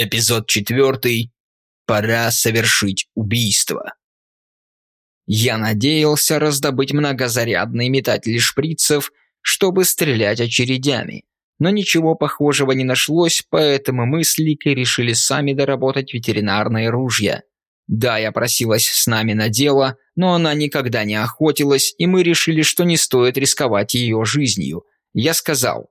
Эпизод четвертый. Пора совершить убийство. Я надеялся раздобыть многозарядный метатель шприцев, чтобы стрелять очередями. Но ничего похожего не нашлось, поэтому мы с Ликой решили сами доработать ветеринарные ружья. Да, я просилась с нами на дело, но она никогда не охотилась, и мы решили, что не стоит рисковать ее жизнью. Я сказал,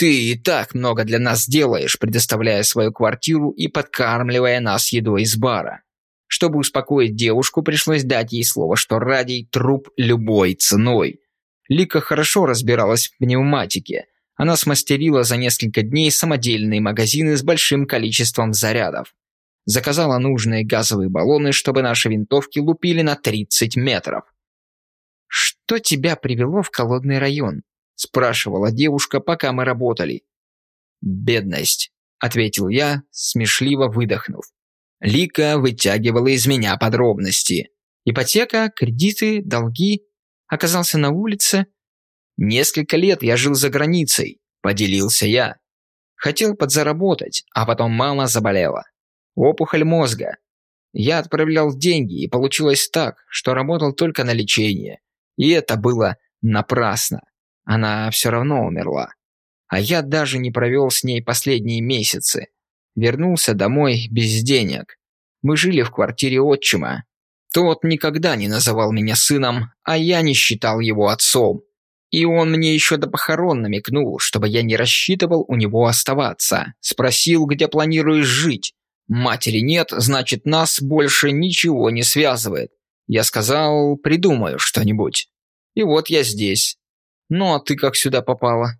ты и так много для нас делаешь, предоставляя свою квартиру и подкармливая нас едой из бара. Чтобы успокоить девушку, пришлось дать ей слово, что ради труп любой ценой. Лика хорошо разбиралась в пневматике. Она смастерила за несколько дней самодельные магазины с большим количеством зарядов. Заказала нужные газовые баллоны, чтобы наши винтовки лупили на 30 метров. «Что тебя привело в холодный район?» Спрашивала девушка, пока мы работали. «Бедность», — ответил я, смешливо выдохнув. Лика вытягивала из меня подробности. Ипотека, кредиты, долги. Оказался на улице. Несколько лет я жил за границей, поделился я. Хотел подзаработать, а потом мама заболела. Опухоль мозга. Я отправлял деньги, и получилось так, что работал только на лечение. И это было напрасно. Она все равно умерла. А я даже не провел с ней последние месяцы. Вернулся домой без денег. Мы жили в квартире отчима. Тот никогда не называл меня сыном, а я не считал его отцом. И он мне еще до похорон намекнул, чтобы я не рассчитывал у него оставаться. Спросил, где планируешь жить. Матери нет, значит, нас больше ничего не связывает. Я сказал, придумаю что-нибудь. И вот я здесь. «Ну а ты как сюда попала?»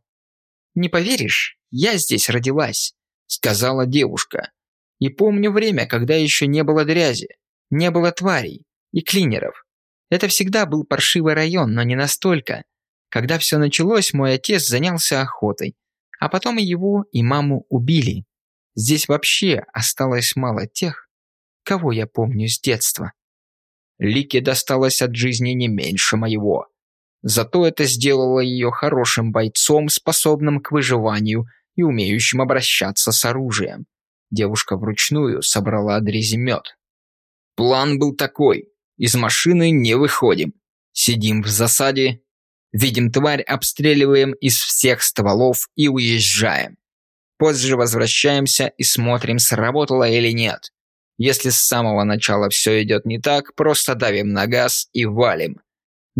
«Не поверишь, я здесь родилась», — сказала девушка. «И помню время, когда еще не было грязи, не было тварей и клинеров. Это всегда был паршивый район, но не настолько. Когда все началось, мой отец занялся охотой, а потом его и маму убили. Здесь вообще осталось мало тех, кого я помню с детства». Лике досталось от жизни не меньше моего. Зато это сделало ее хорошим бойцом, способным к выживанию и умеющим обращаться с оружием. Девушка вручную собрала дреземет. План был такой. Из машины не выходим. Сидим в засаде, видим тварь, обстреливаем из всех стволов и уезжаем. Позже возвращаемся и смотрим, сработало или нет. Если с самого начала все идет не так, просто давим на газ и валим.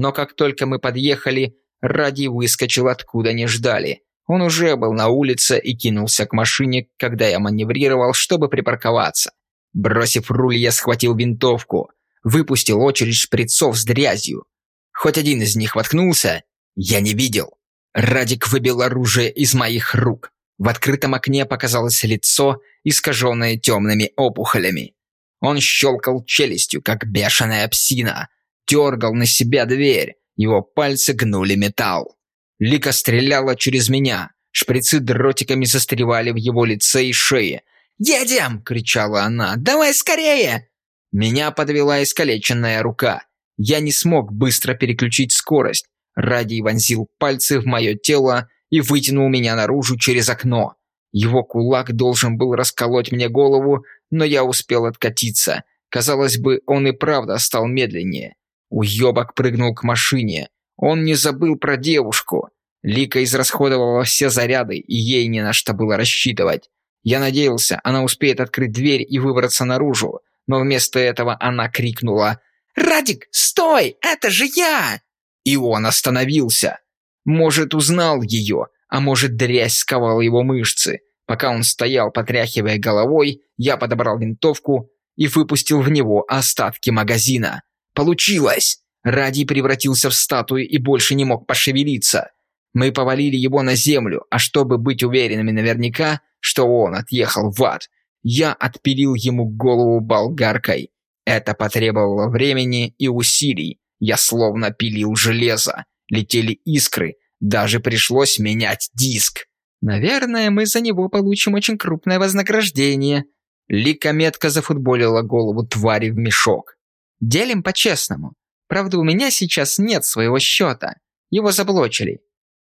Но как только мы подъехали, Ради выскочил откуда не ждали. Он уже был на улице и кинулся к машине, когда я маневрировал, чтобы припарковаться. Бросив руль, я схватил винтовку, выпустил очередь шприцов с дрязью. Хоть один из них воткнулся, я не видел. Радик выбил оружие из моих рук. В открытом окне показалось лицо, искаженное темными опухолями. Он щелкал челюстью, как бешеная псина, дергал на себя дверь. Его пальцы гнули металл. Лика стреляла через меня. Шприцы дротиками застревали в его лице и шее. «Едем!» — кричала она. «Давай скорее!» Меня подвела искалеченная рука. Я не смог быстро переключить скорость. Ради вонзил пальцы в мое тело и вытянул меня наружу через окно. Его кулак должен был расколоть мне голову, но я успел откатиться. Казалось бы, он и правда стал медленнее. Уёбок прыгнул к машине. Он не забыл про девушку. Лика израсходовала все заряды, и ей не на что было рассчитывать. Я надеялся, она успеет открыть дверь и выбраться наружу, но вместо этого она крикнула «Радик, стой! Это же я!» И он остановился. Может, узнал ее, а может, дрязь сковала его мышцы. Пока он стоял, потряхивая головой, я подобрал винтовку и выпустил в него остатки магазина. Получилось! Ради превратился в статую и больше не мог пошевелиться. Мы повалили его на землю, а чтобы быть уверенными наверняка, что он отъехал в ад, я отпилил ему голову болгаркой. Это потребовало времени и усилий. Я словно пилил железо. Летели искры. Даже пришлось менять диск. Наверное, мы за него получим очень крупное вознаграждение. Лика метко зафутболила голову твари в мешок. Делим по-честному. Правда, у меня сейчас нет своего счета. Его заблочили.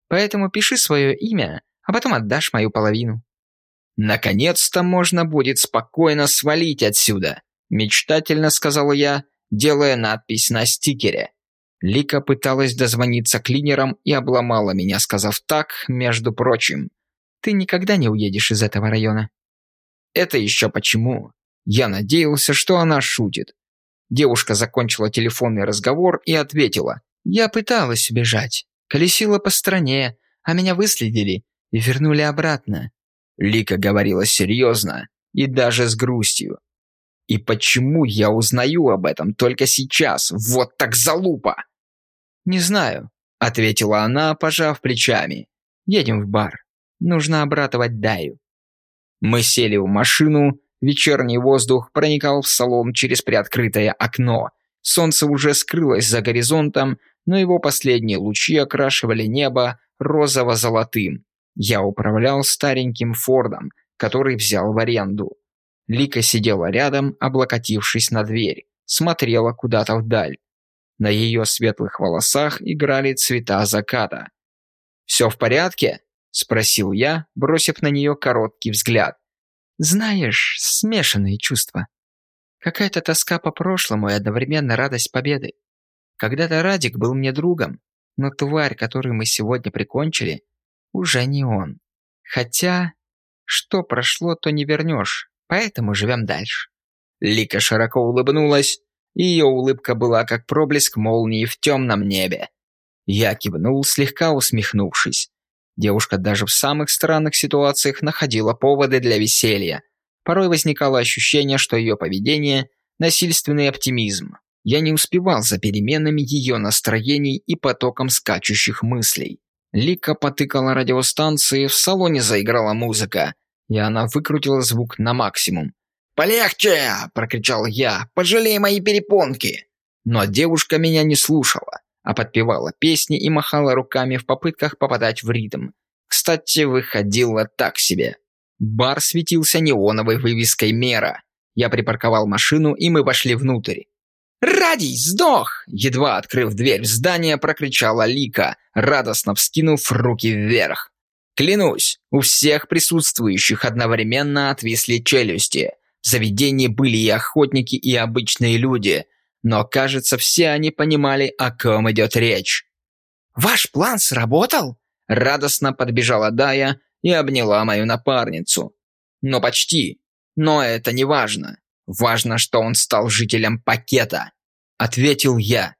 Поэтому пиши свое имя, а потом отдашь мою половину». Наконец-то можно будет спокойно свалить отсюда, мечтательно сказала я, делая надпись на стикере. Лика пыталась дозвониться клинерам и обломала меня, сказав так, между прочим. «Ты никогда не уедешь из этого района». «Это еще почему?» Я надеялся, что она шутит. Девушка закончила телефонный разговор и ответила. «Я пыталась убежать. Колесила по стране, а меня выследили и вернули обратно». Лика говорила серьезно и даже с грустью. И почему я узнаю об этом только сейчас? Вот так залупа!» «Не знаю», — ответила она, пожав плечами. «Едем в бар. Нужно обратывать Даю». Мы сели в машину, вечерний воздух проникал в салон через приоткрытое окно. Солнце уже скрылось за горизонтом, но его последние лучи окрашивали небо розово-золотым. Я управлял стареньким Фордом, который взял в аренду. Лика сидела рядом, облокотившись на дверь, смотрела куда-то вдаль. На ее светлых волосах играли цвета заката. «Все в порядке?» – спросил я, бросив на нее короткий взгляд. «Знаешь, смешанные чувства. Какая-то тоска по прошлому и одновременно радость победы. Когда-то Радик был мне другом, но тварь, которую мы сегодня прикончили, уже не он. Хотя, что прошло, то не вернешь поэтому живем дальше». Лика широко улыбнулась, и ее улыбка была как проблеск молнии в темном небе. Я кивнул, слегка усмехнувшись. Девушка даже в самых странных ситуациях находила поводы для веселья. Порой возникало ощущение, что ее поведение – насильственный оптимизм. Я не успевал за переменами ее настроений и потоком скачущих мыслей. Лика потыкала радиостанции, в салоне заиграла музыка – и она выкрутила звук на максимум. «Полегче!» – прокричал я. «Пожалей мои перепонки!» Но девушка меня не слушала, а подпевала песни и махала руками в попытках попадать в ритм. Кстати, выходило так себе. Бар светился неоновой вывеской «Мера». Я припарковал машину, и мы вошли внутрь. «Радий, сдох!» Едва открыв дверь в здание, прокричала Лика, радостно вскинув руки вверх. Клянусь, у всех присутствующих одновременно отвисли челюсти. В заведении были и охотники, и обычные люди, но, кажется, все они понимали, о ком идет речь. «Ваш план сработал?» Радостно подбежала Дая и обняла мою напарницу. «Но почти. Но это не важно. Важно, что он стал жителем пакета», — ответил я.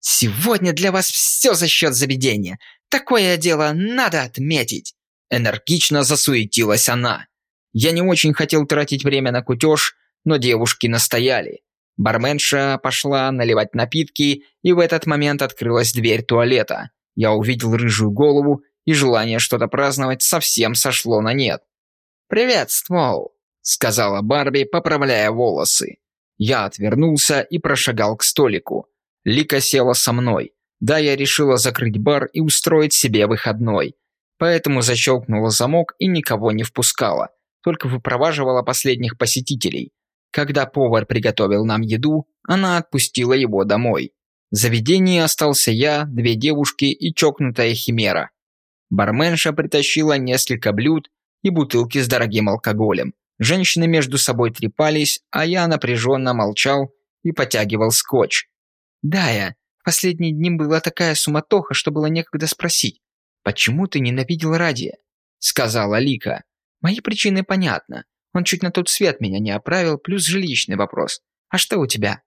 «Сегодня для вас все за счет заведения. Такое дело надо отметить!» Энергично засуетилась она. Я не очень хотел тратить время на кутеж, но девушки настояли. Барменша пошла наливать напитки, и в этот момент открылась дверь туалета. Я увидел рыжую голову, и желание что-то праздновать совсем сошло на нет. «Привет, ствол», — сказала Барби, поправляя волосы. Я отвернулся и прошагал к столику. Лика села со мной. Да, я решила закрыть бар и устроить себе выходной. Поэтому защелкнула замок и никого не впускала, только выпроваживала последних посетителей. Когда повар приготовил нам еду, она отпустила его домой. В заведении остался я, две девушки и чокнутая химера. Барменша притащила несколько блюд и бутылки с дорогим алкоголем. Женщины между собой трепались, а я напряженно молчал и потягивал скотч. «Дая, Последние дни была такая суматоха, что было некогда спросить, «Почему ты ненавидел Радия?» — сказала Лика. «Мои причины понятны. Он чуть на тот свет меня не оправил, плюс жилищный вопрос. А что у тебя?»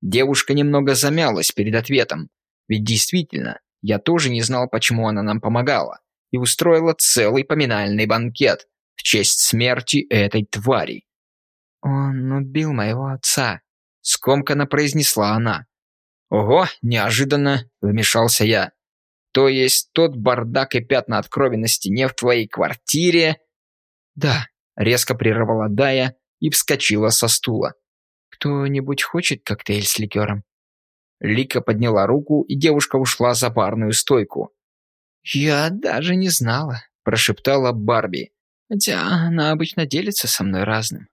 Девушка немного замялась перед ответом. Ведь действительно, я тоже не знал, почему она нам помогала, и устроила целый поминальный банкет в честь смерти этой твари. «Он убил моего отца», — скомканно произнесла она. «Ого, неожиданно!» – вмешался я. «То есть тот бардак и пятна от крови на стене в твоей квартире?» «Да», – резко прервала Дая и вскочила со стула. «Кто-нибудь хочет коктейль с ликером?» Лика подняла руку, и девушка ушла за барную стойку. «Я даже не знала», – прошептала Барби. «Хотя она обычно делится со мной разным».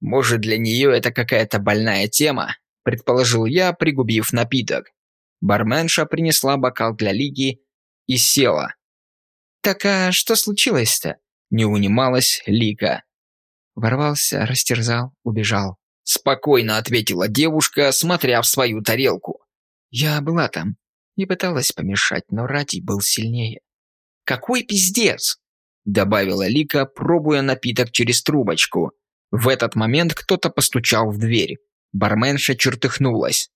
«Может, для нее это какая-то больная тема?» предположил я, пригубив напиток. Барменша принесла бокал для Лиги и села. «Так а что случилось-то?» Не унималась Лика. Ворвался, растерзал, убежал. Спокойно ответила девушка, смотря в свою тарелку. Я была там и пыталась помешать, но Ради был сильнее. «Какой пиздец!» Добавила Лика, пробуя напиток через трубочку. В этот момент кто-то постучал в дверь. Барменша чертыхнулась.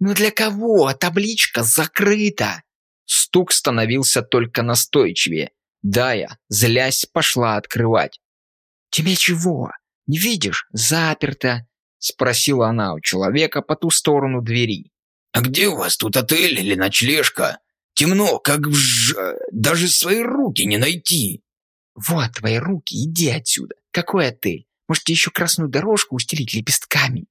«Ну для кого? Табличка закрыта!» Стук становился только настойчивее. Дая, злясь, пошла открывать. «Тебе чего? Не видишь? Заперто!» Спросила она у человека по ту сторону двери. «А где у вас тут отель или ночлежка? Темно, как в ж... Даже свои руки не найти!» «Вот твои руки, иди отсюда! Какой отель? Можете еще красную дорожку устелить лепестками!»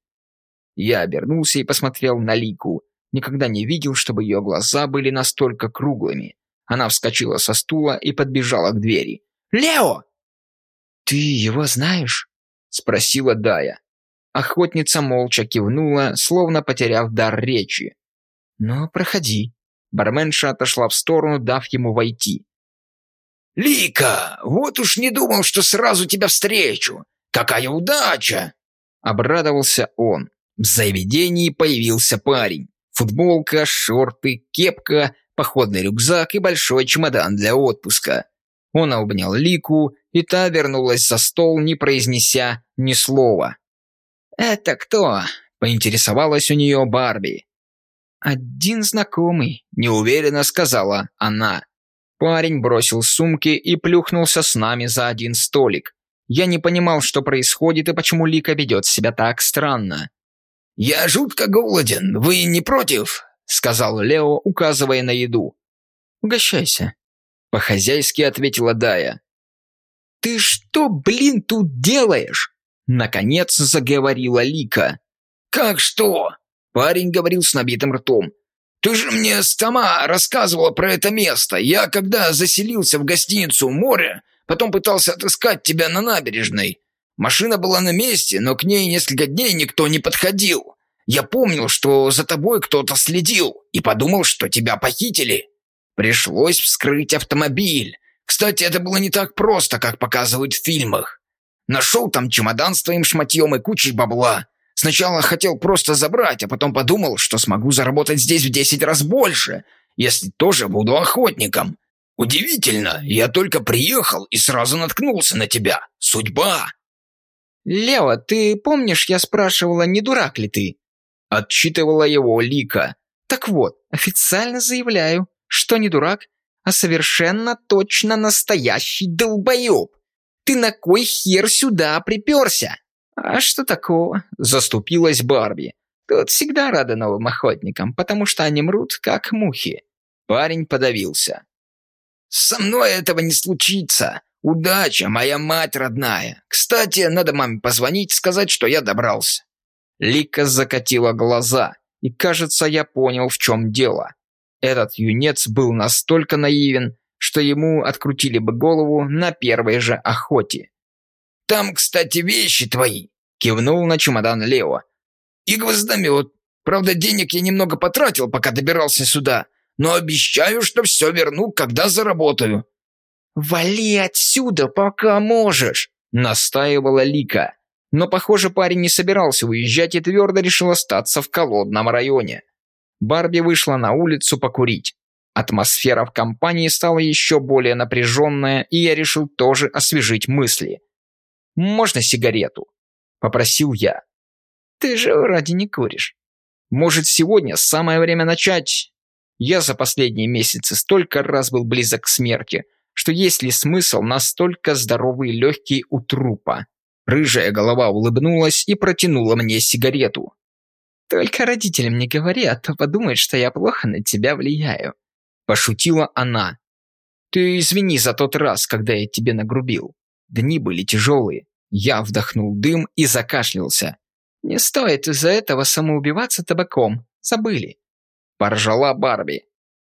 Я обернулся и посмотрел на Лику. Никогда не видел, чтобы ее глаза были настолько круглыми. Она вскочила со стула и подбежала к двери. «Лео!» «Ты его знаешь?» – спросила Дая. Охотница молча кивнула, словно потеряв дар речи. «Ну, проходи». Барменша отошла в сторону, дав ему войти. «Лика, вот уж не думал, что сразу тебя встречу! Какая удача!» Обрадовался он. В заведении появился парень. Футболка, шорты, кепка, походный рюкзак и большой чемодан для отпуска. Он обнял Лику, и та вернулась за стол, не произнеся ни слова. «Это кто?» – поинтересовалась у нее Барби. «Один знакомый», – неуверенно сказала она. Парень бросил сумки и плюхнулся с нами за один столик. Я не понимал, что происходит и почему Лика ведет себя так странно. «Я жутко голоден, вы не против?» — сказал Лео, указывая на еду. «Угощайся», — по-хозяйски ответила Дая. «Ты что, блин, тут делаешь?» Наконец заговорила Лика. «Как что?» Парень говорил с набитым ртом. «Ты же мне сама рассказывала про это место. Я, когда заселился в гостиницу «Море», потом пытался отыскать тебя на набережной. Машина была на месте, но к ней несколько дней никто не подходил. Я помнил, что за тобой кто-то следил, и подумал, что тебя похитили. Пришлось вскрыть автомобиль. Кстати, это было не так просто, как показывают в фильмах. Нашел там чемодан с твоим шматьем и кучей бабла. Сначала хотел просто забрать, а потом подумал, что смогу заработать здесь в десять раз больше, если тоже буду охотником. Удивительно, я только приехал и сразу наткнулся на тебя. Судьба. «Лео, ты помнишь, я спрашивала, не дурак ли ты?» Отчитывала его Лика. «Так вот, официально заявляю, что не дурак, а совершенно точно настоящий долбоеб. Ты на кой хер сюда приперся?» «А что такого?» – заступилась Барби. «Тут всегда рада новым охотникам, потому что они мрут, как мухи». Парень подавился. «Со мной этого не случится. «Удача, моя мать родная! Кстати, надо маме позвонить, сказать, что я добрался». Лика закатила глаза, и, кажется, я понял, в чем дело. Этот юнец был настолько наивен, что ему открутили бы голову на первой же охоте. «Там, кстати, вещи твои!» – кивнул на чемодан Лео. «И гвоздомет. Правда, денег я немного потратил, пока добирался сюда, но обещаю, что все верну, когда заработаю». «Вали отсюда, пока можешь!» – настаивала Лика. Но, похоже, парень не собирался уезжать и твердо решил остаться в колодном районе. Барби вышла на улицу покурить. Атмосфера в компании стала еще более напряженная, и я решил тоже освежить мысли. «Можно сигарету?» – попросил я. «Ты же вроде не куришь. Может, сегодня самое время начать?» Я за последние месяцы столько раз был близок к смерти, что есть ли смысл настолько здоровые легкие у трупа. Рыжая голова улыбнулась и протянула мне сигарету. «Только родителям не говори, а то подумают, что я плохо на тебя влияю», – пошутила она. «Ты извини за тот раз, когда я тебе нагрубил. Дни были тяжелые». Я вдохнул дым и закашлялся. «Не стоит из-за этого самоубиваться табаком. Забыли». Поржала Барби.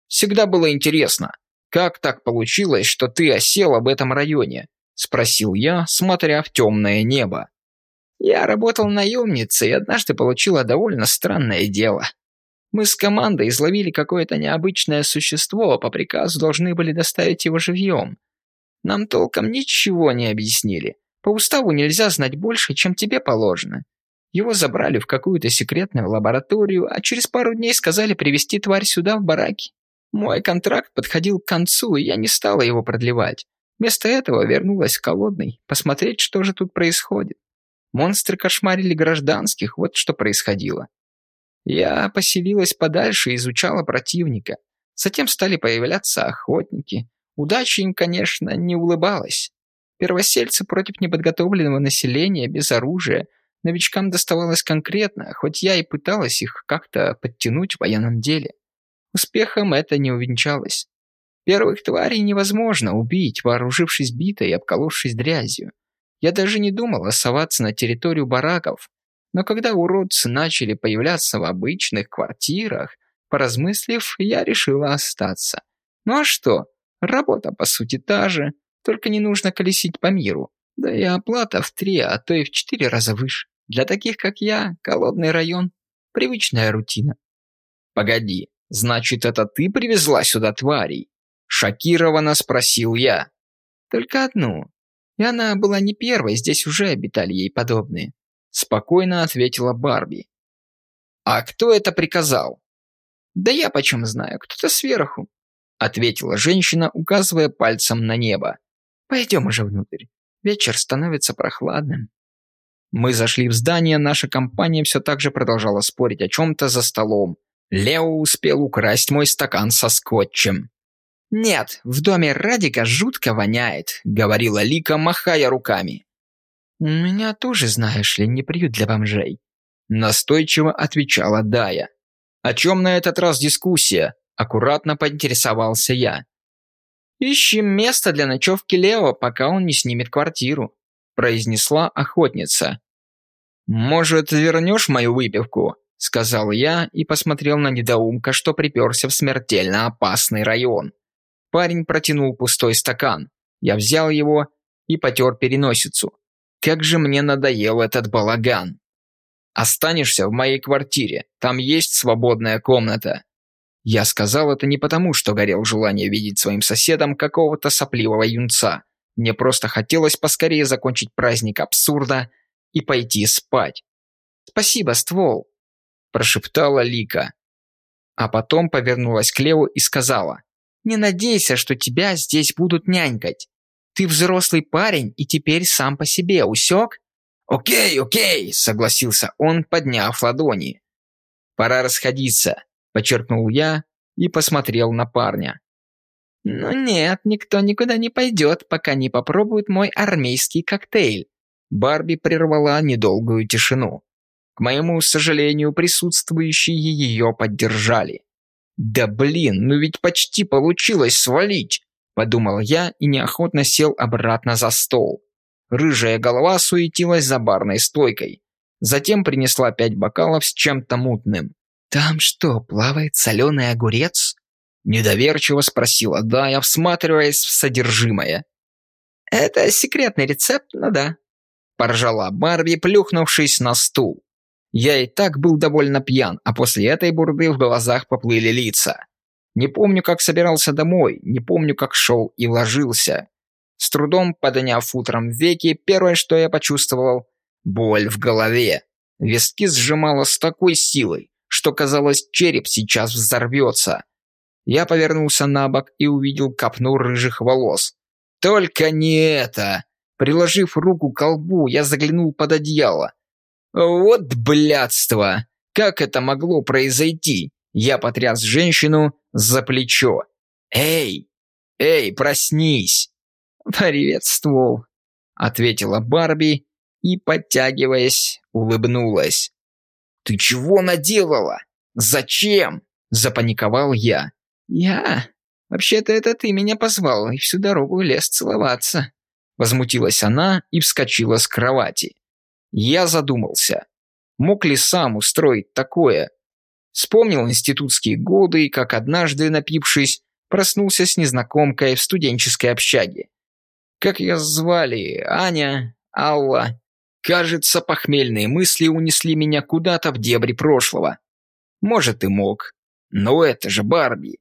«Всегда было интересно, «Как так получилось, что ты осел об этом районе?» – спросил я, смотря в темное небо. Я работал наемницей и однажды получила довольно странное дело. Мы с командой изловили какое-то необычное существо, а по приказу должны были доставить его живьем. Нам толком ничего не объяснили. По уставу нельзя знать больше, чем тебе положено. Его забрали в какую-то секретную лабораторию, а через пару дней сказали привести тварь сюда, в бараки. Мой контракт подходил к концу, и я не стала его продлевать. Вместо этого вернулась к холодной, посмотреть, что же тут происходит. Монстры кошмарили гражданских, вот что происходило. Я поселилась подальше и изучала противника. Затем стали появляться охотники. Удача им, конечно, не улыбалась. Первосельцы против неподготовленного населения, без оружия. Новичкам доставалось конкретно, хоть я и пыталась их как-то подтянуть в военном деле. Успехом это не увенчалось. Первых тварей невозможно убить, вооружившись битой и обколовшись дрязью. Я даже не думала соваться на территорию бараков, но когда уродцы начали появляться в обычных квартирах, поразмыслив, я решила остаться. Ну а что? Работа, по сути, та же, только не нужно колесить по миру. Да и оплата в три, а то и в четыре раза выше. Для таких, как я, голодный район – привычная рутина. «Погоди, значит, это ты привезла сюда тварей?» Шокированно спросил я. «Только одну. И она была не первой, здесь уже обитали ей подобные спокойно ответила Барби. «А кто это приказал?» «Да я почем знаю, кто-то сверху», ответила женщина, указывая пальцем на небо. «Пойдем уже внутрь. Вечер становится прохладным». Мы зашли в здание, наша компания все так же продолжала спорить о чем-то за столом. Лео успел украсть мой стакан со скотчем. «Нет, в доме Радика жутко воняет», — говорила Лика, махая руками. «У меня тоже, знаешь ли, не приют для бомжей», – настойчиво отвечала Дая. «О чем на этот раз дискуссия?» – аккуратно поинтересовался я. «Ищем место для ночевки Лео, пока он не снимет квартиру», – произнесла охотница. «Может, вернешь мою выпивку?» – сказал я и посмотрел на недоумка, что приперся в смертельно опасный район. Парень протянул пустой стакан. Я взял его и потер переносицу. Как же мне надоел этот балаган. Останешься в моей квартире, там есть свободная комната. Я сказал это не потому, что горел желание видеть своим соседом какого-то сопливого юнца. Мне просто хотелось поскорее закончить праздник абсурда и пойти спать. «Спасибо, ствол», – прошептала Лика. А потом повернулась к Леву и сказала, «Не надейся, что тебя здесь будут нянькать. Ты взрослый парень и теперь сам по себе, усек?» «Окей, окей», — согласился он, подняв ладони. «Пора расходиться», — подчеркнул я и посмотрел на парня. «Ну нет, никто никуда не пойдет, пока не попробует мой армейский коктейль». Барби прервала недолгую тишину. К моему сожалению, присутствующие ее поддержали. «Да блин, ну ведь почти получилось свалить!» Подумал я и неохотно сел обратно за стол. Рыжая голова суетилась за барной стойкой. Затем принесла пять бокалов с чем-то мутным. «Там что, плавает соленый огурец?» Недоверчиво спросила Дая, всматриваясь в содержимое. «Это секретный рецепт, ну да», – поржала Барби, плюхнувшись на стул. Я и так был довольно пьян, а после этой бурды в глазах поплыли лица. Не помню, как собирался домой, не помню, как шел и ложился. С трудом подняв утром веки, первое, что я почувствовал – боль в голове. Виски сжимало с такой силой, что казалось, череп сейчас взорвется. Я повернулся на бок и увидел копну рыжих волос. Только не это! Приложив руку к колбу, я заглянул под одеяло. Вот блядство! Как это могло произойти? Я потряс женщину за плечо. «Эй! Эй, проснись!» «Привет, ствол!» — ответила Барби и, подтягиваясь, улыбнулась. «Ты чего наделала? Зачем?» — запаниковал я. «Я? Вообще-то это ты меня позвал и всю дорогу лез целоваться». Возмутилась она и вскочила с кровати. Я задумался. Мог ли сам устроить такое? Вспомнил институтские годы, как однажды, напившись, проснулся с незнакомкой в студенческой общаге. Как ее звали? Аня? Алла? Кажется, похмельные мысли унесли меня куда-то в дебри прошлого. Может, и мог. Но это же Барби.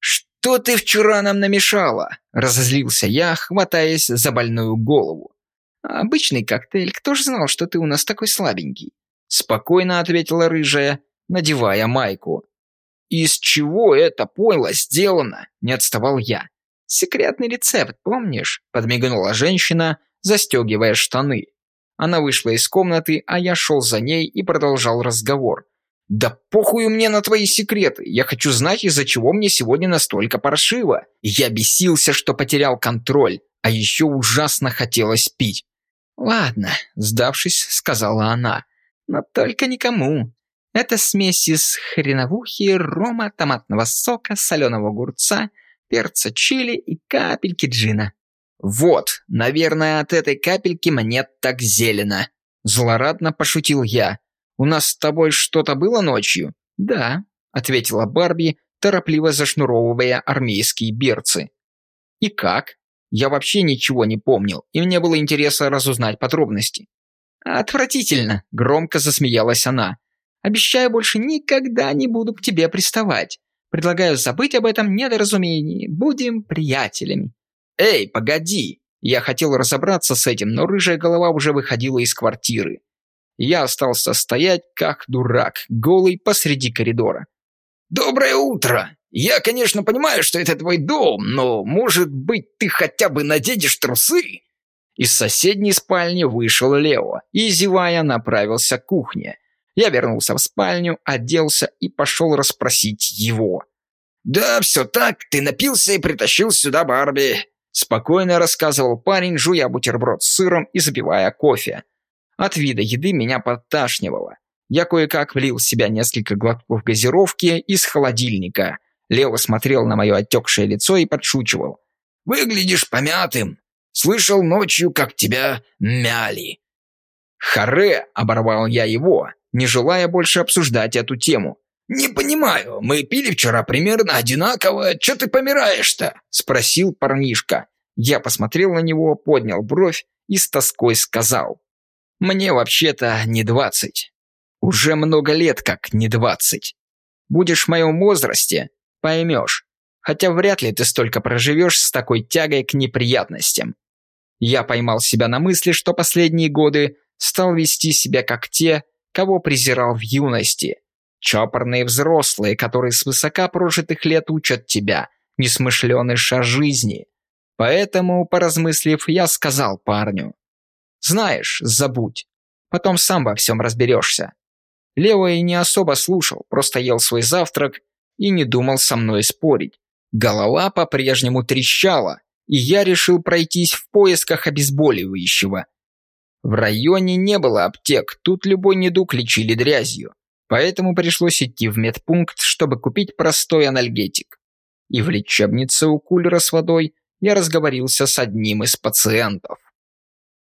что ты вчера нам намешала?» – разозлился я, хватаясь за больную голову. «Обычный коктейль. Кто ж знал, что ты у нас такой слабенький?» Спокойно ответила рыжая, надевая майку. «Из чего это пойло сделано?» – не отставал я. «Секретный рецепт, помнишь?» – подмигнула женщина, застегивая штаны. Она вышла из комнаты, а я шел за ней и продолжал разговор. «Да похуй мне на твои секреты! Я хочу знать, из-за чего мне сегодня настолько паршиво!» Я бесился, что потерял контроль, а еще ужасно хотелось пить. «Ладно», – сдавшись, сказала она, – «но только никому. Это смесь из хреновухи, рома, томатного сока, соленого огурца, перца чили и капельки джина». «Вот, наверное, от этой капельки мне так зелено», – злорадно пошутил я. «У нас с тобой что-то было ночью?» «Да», – ответила Барби, торопливо зашнуровывая армейские берцы. «И как?» Я вообще ничего не помнил, и мне было интересно разузнать подробности. «Отвратительно!» – громко засмеялась она. «Обещаю, больше никогда не буду к тебе приставать. Предлагаю забыть об этом недоразумении. Будем приятелями». «Эй, погоди!» Я хотел разобраться с этим, но рыжая голова уже выходила из квартиры. Я остался стоять, как дурак, голый посреди коридора. «Доброе утро! Я, конечно, понимаю, что это твой дом, но, может быть, ты хотя бы наденешь трусы?» Из соседней спальни вышел Лео и, зевая, направился к кухне. Я вернулся в спальню, оделся и пошел расспросить его. «Да, все так, ты напился и притащил сюда Барби», спокойно рассказывал парень, жуя бутерброд с сыром и запивая кофе. От вида еды меня подташнивало. Я кое-как влил в себя несколько глотков газировки из холодильника. Лео смотрел на мое отекшее лицо и подшучивал. «Выглядишь помятым. Слышал ночью, как тебя мяли». «Харе!» – оборвал я его, не желая больше обсуждать эту тему. «Не понимаю, мы пили вчера примерно одинаково, что ты помираешь-то?» – спросил парнишка. Я посмотрел на него, поднял бровь и с тоской сказал. «Мне вообще-то не двадцать. Уже много лет как не двадцать. Будешь в моем возрасте, поймешь. Хотя вряд ли ты столько проживешь с такой тягой к неприятностям. Я поймал себя на мысли, что последние годы стал вести себя как те, кого презирал в юности. Чопорные взрослые, которые с высока прожитых лет учат тебя, несмышленыша жизни. Поэтому, поразмыслив, я сказал парню. «Знаешь, забудь. Потом сам во всем разберешься. Лео и не особо слушал, просто ел свой завтрак и не думал со мной спорить. Голова по-прежнему трещала, и я решил пройтись в поисках обезболивающего. В районе не было аптек, тут любой недуг лечили дрязью, поэтому пришлось идти в медпункт, чтобы купить простой анальгетик. И в лечебнице у кулера с водой я разговорился с одним из пациентов.